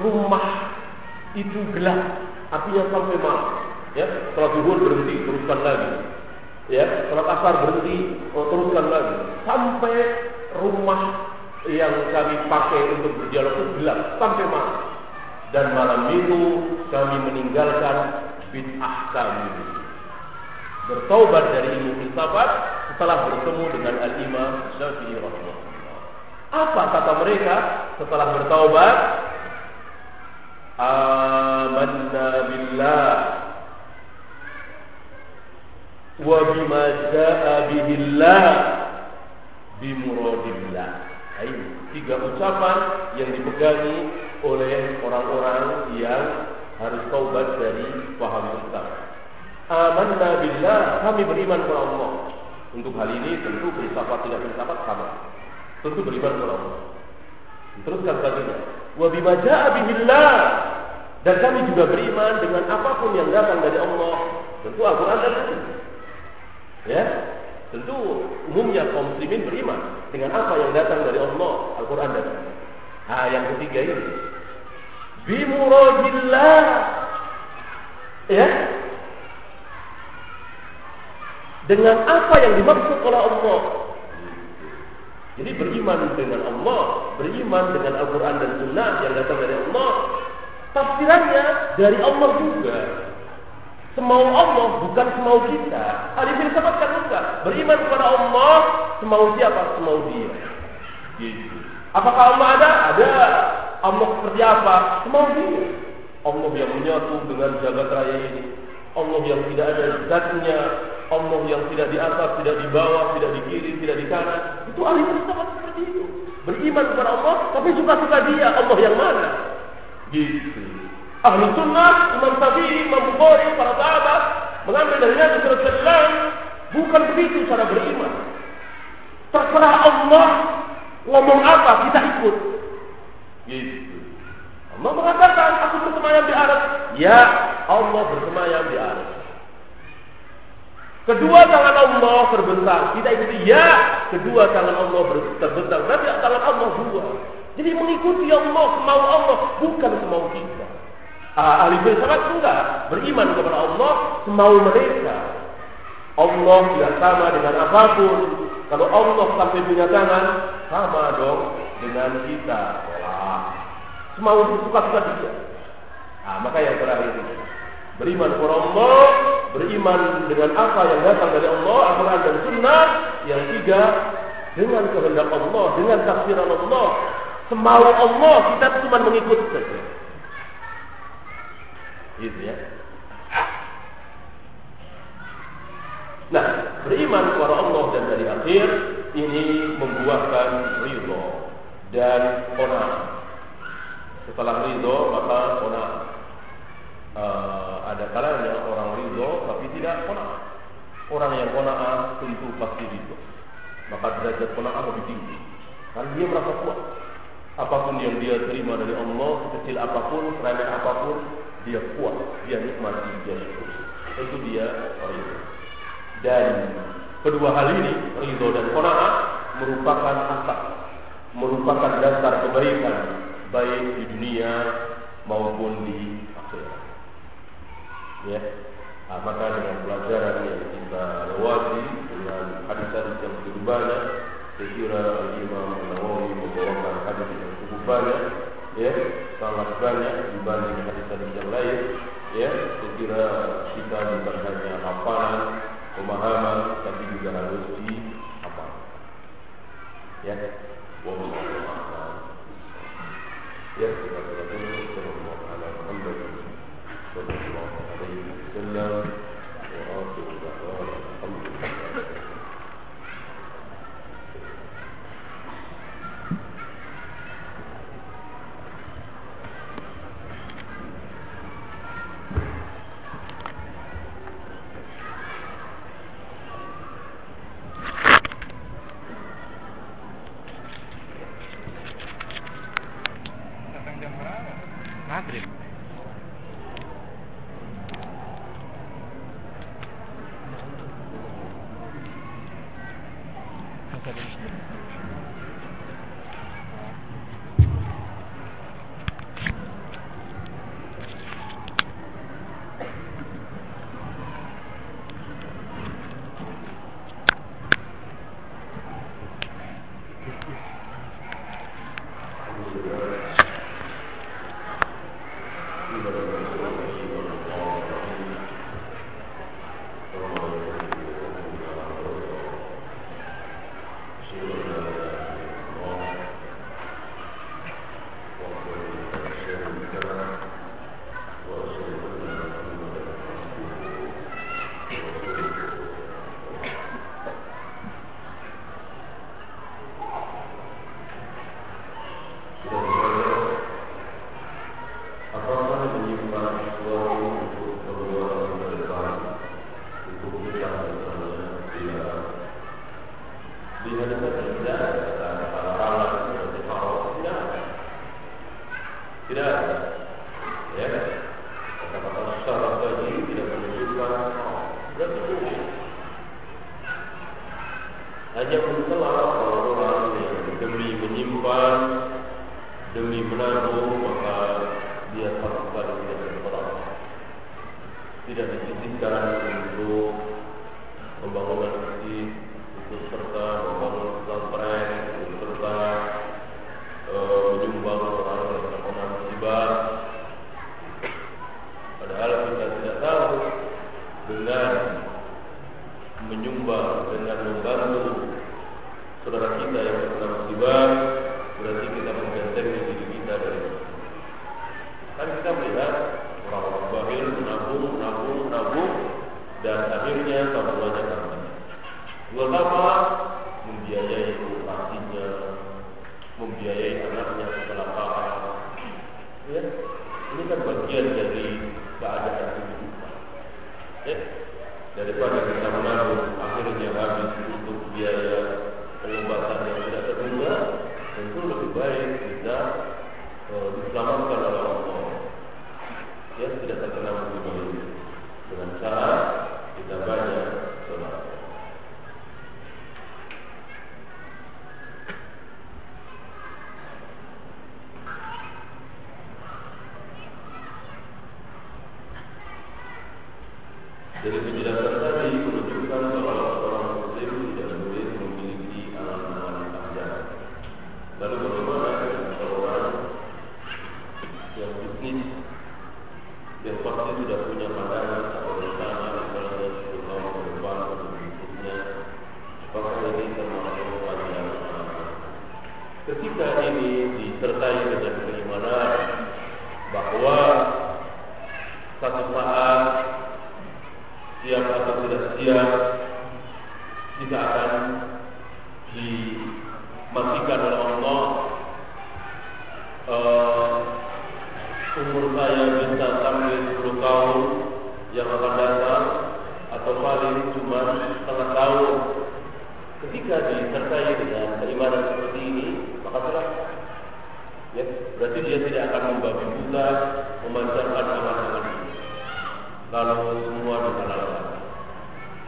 rumah itu gelap, artinya sampai malam. Ya, setelah zuhur berhenti, teruskan lagi. Ya, setelah asar berhenti, oh, teruskan lagi. Sampai rumah yang kami pakai untuk berdialog itu gelap sampai malam. Dan malam itu kami meninggalkan bid'ah kami. Bertaubat dari ilmu filsafat setelah bertemu dengan Al-Imam Syafi'i rahimahullah. Apa kata mereka setelah bertaubat? Amanna billah wa bima jaa bihillah bimuradillah. Ini tiga ucapan yang dipegangi oleh orang-orang yang harus taubat dari paham Islam. Amanna billah, kami beriman kepada Allah. Untuk hal ini tentu filsafat tidak filsafat sama. Tentu beriman kepada Allah. Teruskan selanjutnya. Wa bima jaa bihillah dan kami juga beriman dengan apa pun yang datang dari Allah. Tentu Al-Quran dan Hadis. Ya, tentu umumnya kaum muslimin beriman dengan apa yang datang dari Allah, Al-Quran dan. Nah, yang ketiga ini bimuradillah. Ya, dengan apa yang dimaksud oleh Allah. Jadi beriman dengan Allah, beriman dengan Al-Quran dan Sunnah yang datang dari Allah, tafsirannya dari Allah juga. Semau Allah bukan semau kita. Ahli filsafat kan bukan. Beriman kepada Allah, semau siapa? Semau dia. Gitu. Apakah Allah ada? Ada. Allah seperti apa? Semau dia. Allah yang menyatu dengan jagat raya ini. Allah yang tidak ada zatnya, Allah yang tidak di atas, tidak di bawah, tidak di kiri, tidak di kanan. Itu ahli filsafat seperti itu. Beriman kepada Allah, tapi suka-suka dia. Allah yang mana? Gitu. Ahli sunnah, Imam Syafi'i, Imam Bukhari, para sahabat mengambil dari Nabi Sallallahu Bukan begitu cara beriman. Terserah Allah ngomong apa kita ikut. Gitu. Allah mengatakan aku bersemayam di aras. Ya, Allah bersemayam di aras. Kedua tangan Allah terbentang. Kita ikuti ya. Kedua tangan Allah terbentang. Berarti tangan Allah dua. Jadi mengikuti Allah, semau Allah, bukan semau kita. Ah, ahli filsafat enggak beriman kepada Allah semau mereka. Allah tidak sama dengan apa pun. Kalau Allah sampai punya tangan, sama dong dengan kita. Wah. Semau suka-suka dia. Nah, maka yang terakhir beriman kepada Allah, beriman dengan apa yang datang dari Allah, Al-Quran dan Sunnah. Yang tiga, dengan kehendak Allah, dengan tafsiran Allah, semau Allah kita cuma mengikut saja. Gitu ya. Nah, beriman kepada Allah dan dari akhir ini membuahkan ridho dan kona. Setelah ridho maka kona E, ada kalanya orang ridho tapi tidak kona. Orang yang ona tentu pasti ridho. Maka derajat ona lebih tinggi. Karena dia merasa kuat. Apa pun yang dia terima dari Allah, kecil apa pun, remeh apa pun, dia kuat, dia nikmati, dia itu. Itu dia ridho. Dan kedua hal ini, ridho dan kona'ah, merupakan asas merupakan dasar kebaikan baik di dunia maupun di akhirat. Ya, nah, maka dengan pelajaran yang kita lewati dengan hadis-hadis yang cukup banyak, saya kira Imam Nawawi membawakan hadis yang cukup banyak, ya, sangat banyak dibanding hadis-hadis yang lain. Ya, saya kira kita bukan hanya hafalan, pemahaman, tapi juga harus diapakan. Ya. ومن أفضل يكتب ربنا صلى الله على محمد صلى الله عليه وسلم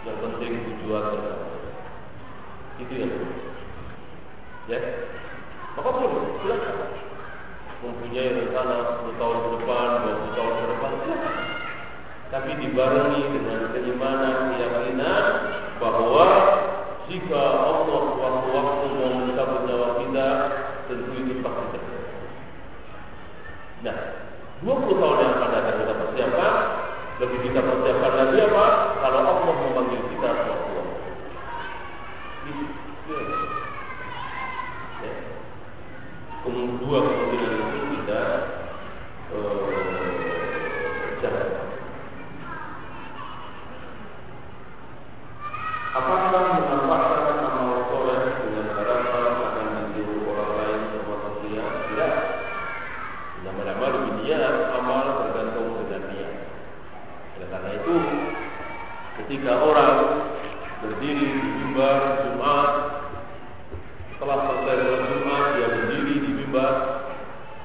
yang penting tujuan tercapai itu yang ya. Maka pun silakan mempunyai rencana 10 tahun ke depan 20 tahun ke depan silakan tapi dibarengi dengan keimanan keyakinan bahwa jika Allah waktu-waktu mau mencabut nyawa kita tentu itu pasti terjadi. Nah 20 tahun yang akan datang kita persiapkan. Lebih kita persiapkan lagi apa? Kalau Allah mau Kemudian ya. dua.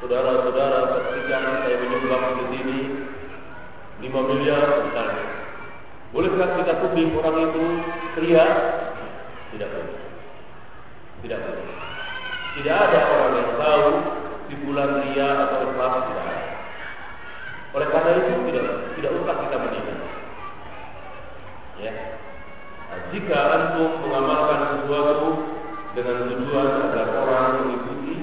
saudara-saudara saksikan saya menyumbang di sini lima miliar misalnya. Bolehkah kita tuding orang itu teriak? Tidak boleh. Tidak boleh. Tidak ada orang yang tahu di bulan ria atau lepas tidak ada. Oleh karena itu tidak tidak usah kita menikah. Ya. Nah, jika antum mengamalkan sesuatu dengan tujuan agar orang mengikuti,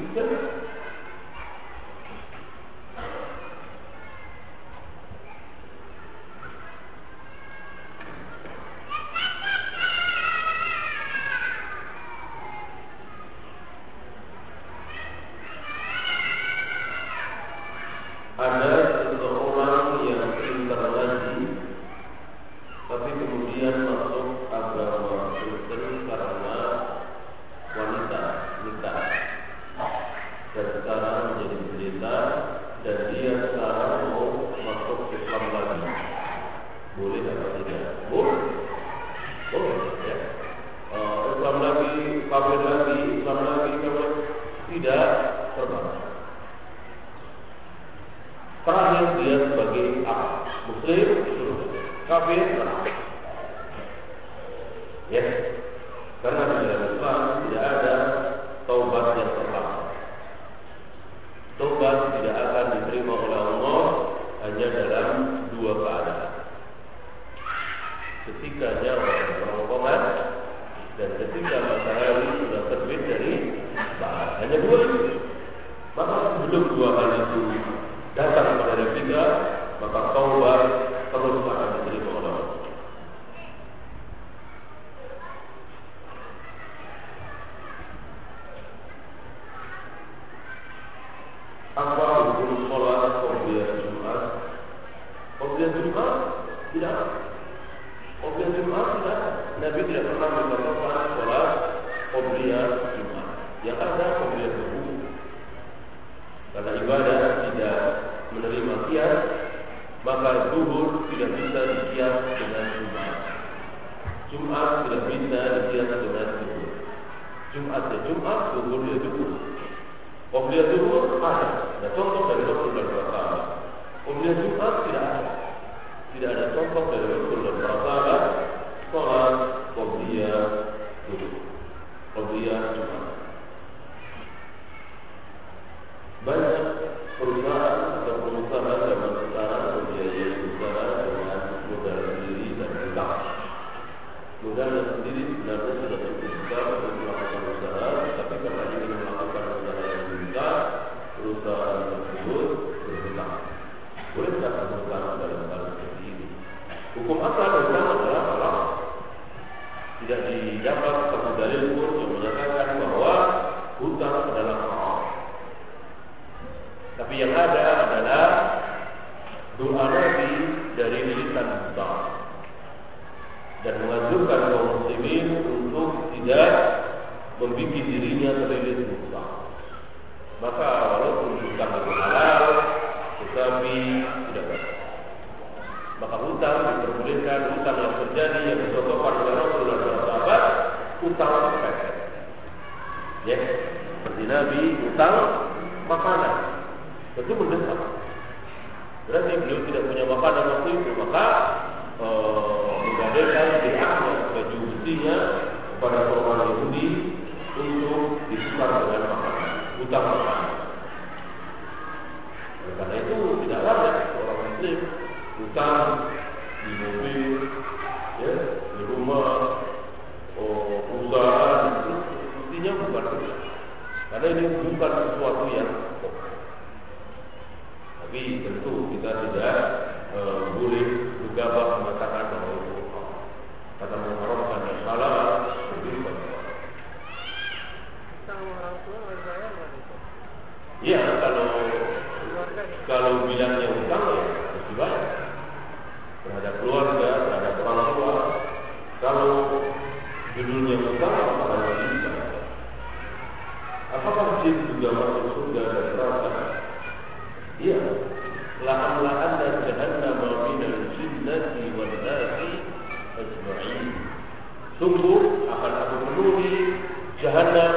jahannam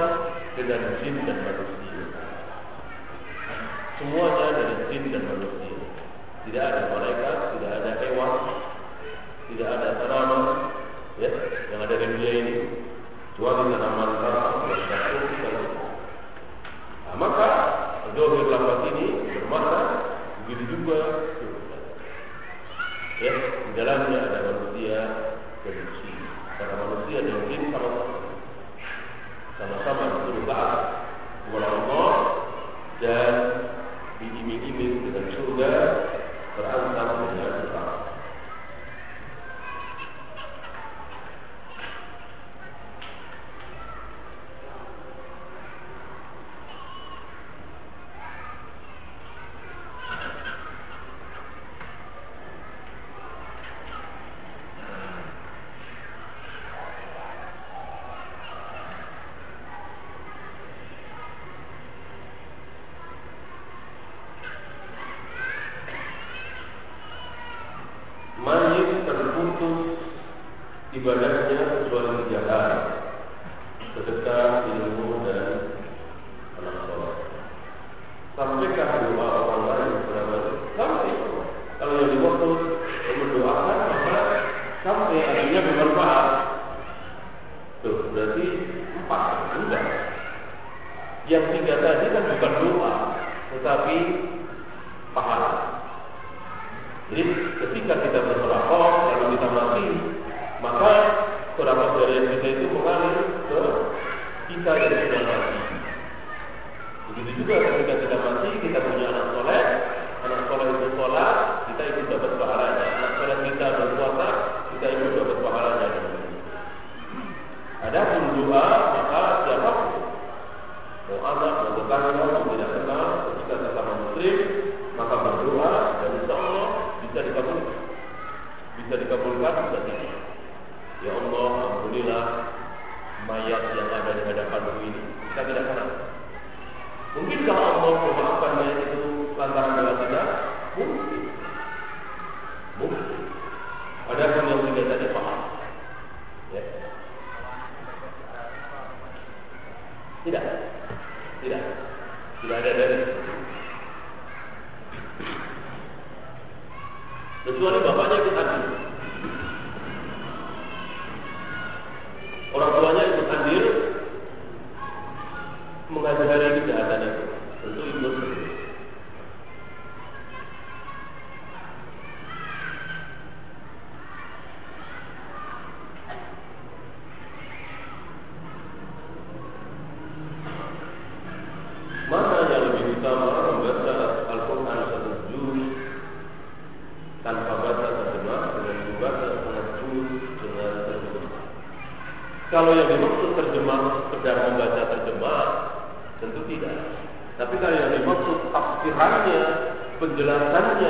dengan jin dan manusia. Semuanya dari jin dan manusia. Tidak ada malaikat, tidak ada hewan, tidak ada tanaman, ya, yang ada di dunia ini. Kecuali tanaman tanah, dan nah, maka Dohir lafaz ini bermakna begitu juga ya di dalamnya ada manusia dan jin karena manusia dan jin sama-sama sama-sama disuruh taat kepada Allah dan diiming-iming dengan surga berancam dengan neraka Mu'adab membekalnya untuk tidak kenal ketika sesama muslim maka berdoa dan insya Allah bisa dikabulkan. Bisa dikabulkan, bisa tidak. Ya Allah, Alhamdulillah mayat yang ada di hadapanmu ini. Kita tidak kenal. Mungkin kalau Allah memaafkan mayat itu lantaran doa kita, mungkin. Mungkin. Ada yang yang tidak tadi paham. Ya. Tidak. Sudah ada. dari kecuali bapaknya ikut andil orang tuanya ikut andil mengajari kejahatan itu penjelasannya.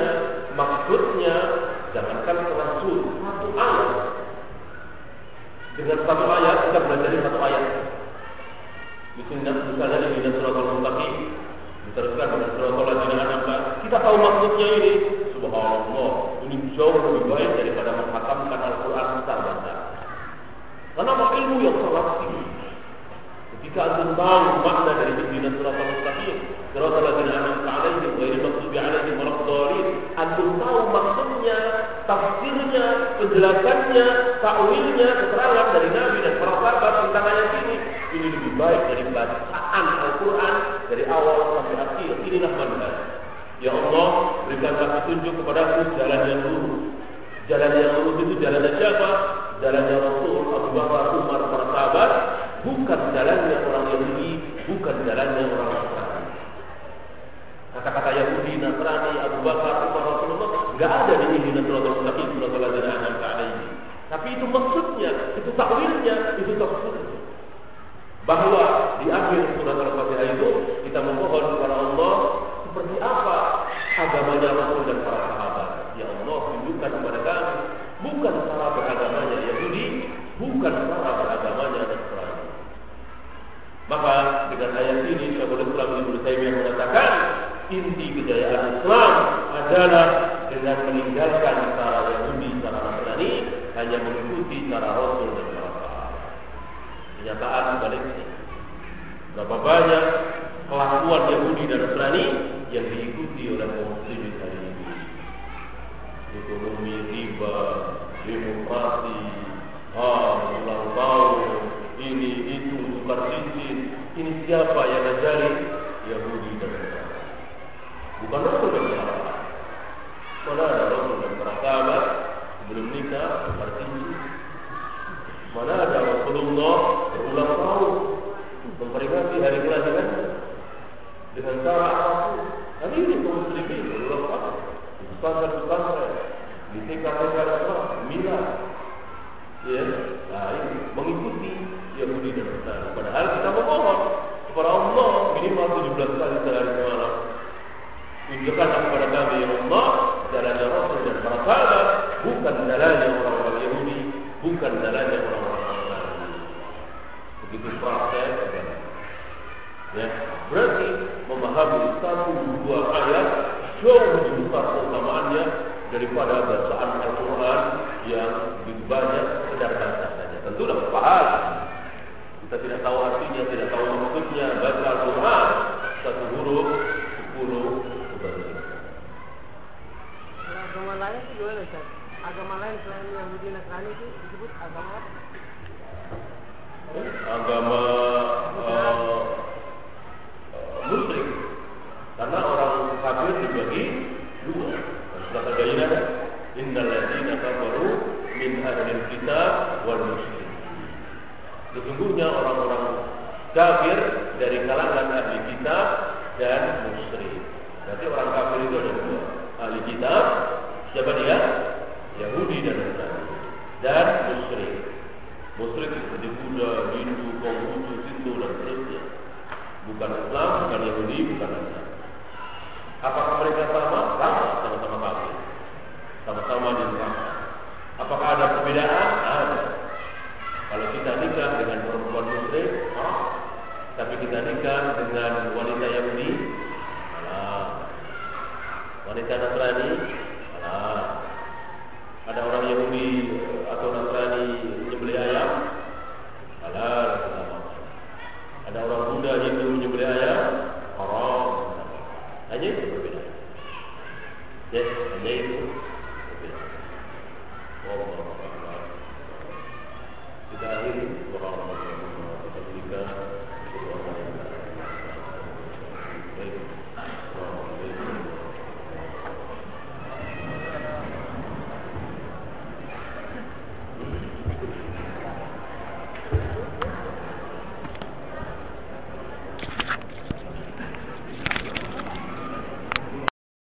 Akhir. Inilah manhaj. Ya Allah, berikanlah petunjuk kepada aku jalan yang lurus. Jalan yang lurus itu jalannya siapa? Jalannya Rasul, Abu Bakar, Umar, para sahabat. Bukan jalannya orang Yahudi, bukan jalannya orang Nasrani. Kata-kata Yahudi, Nasrani, Abu Bakar, Umar, Rasulullah, nggak ada di Ihdinas Siratal Mustaqim, Siratal Ladzina An'amta Alaihim. Tapi itu maksudnya, itu takwilnya, itu tafsirnya. Bahwa di akhir surat Al-Fatihah itu kita memohon kepada Allah seperti apa agamanya Rasul dan para sahabat. Ya Allah, tunjukkan kepada kami bukan cara beragamanya Yahudi, bukan cara beragamanya Nasrani. Maka dengan ayat ini Syekhul Islam Ibnu Taimiyah mengatakan inti kejayaan Islam adalah dengan meninggalkan cara Yahudi, cara Nasrani, hanya mengikuti cara Rasul dan para sahabat. Kenyataan sebaliknya. Berapa banyak kelakuan Yahudi dan Nasrani yang diikuti oleh kaum muslimin hari ini. Ekonomi riba, demokrasi, ah, ulang tahun, ini itu tukar cincin. Ini siapa yang ngajari? Yahudi dan Nasrani. Bukan Rasul dan sahabat. Mana ada Rasul dan para sebelum nikah tukar cincin? Mana ada Rasulullah berulang tahun memperingati hari kelahiran dengan cara apapun. Dan ini kaum muslimin berulang tahun. Pesantren-pesantren di TKP apa? Mila. Ya, nah ini mengikuti Yahudi dan Nasrani. Padahal kita memohon kepada Allah minimal 17 kali sehari semalam. Tunjukkanlah kepada kami ya Allah jalannya Rasul dan para sahabat bukan jalannya orang-orang Yahudi, bukan jalannya orang-orang Nasrani. Begitu praktek Ya, berarti memahami satu dua ayat jauh lebih besar keutamaannya daripada bacaan Al-Quran yang lebih banyak sekedar baca saja. Tentulah pahala. Kita tidak tahu artinya, tidak tahu maksudnya. Baca Al-Quran satu huruf, sepuluh kebaikan. Agama lain itu gimana Ustaz? Agama lain selain Yahudi Nasrani itu disebut agama apa? Agama uh, Muslim karena orang kafir dibagi dua. Sudah terjadi ada Innal ladzina kafaru min ahlil kitab wal muslim. Sesungguhnya orang-orang kafir dari kalangan ahli kitab dan musyrik. Berarti orang kafir itu ada dua. Ahli kitab siapa dia? Yahudi dan Nasrani dan musyrik. Musyrik seperti Buddha, Hindu, Konghucu, Sinto dan seterusnya bukan Islam, bukan Yahudi, bukan Nasrani. Apakah mereka sama? Sama. Sama-sama di neraka. Apakah ada perbedaan? Ada. Kalau kita nikah dengan perempuan muslim, oh. tapi kita nikah dengan wanita Yahudi, salah. Wanita Nasrani, salah. Ada orang Yahudi atau Nasrani menyembelih ayam, halal. Ada orang Buddha Hindu menyembelih ayam, haram. Hanya itu perbedaan. Ya, hanya itu. Allah Akbar. Kita akhiri warahmatullahi wabarakatuh.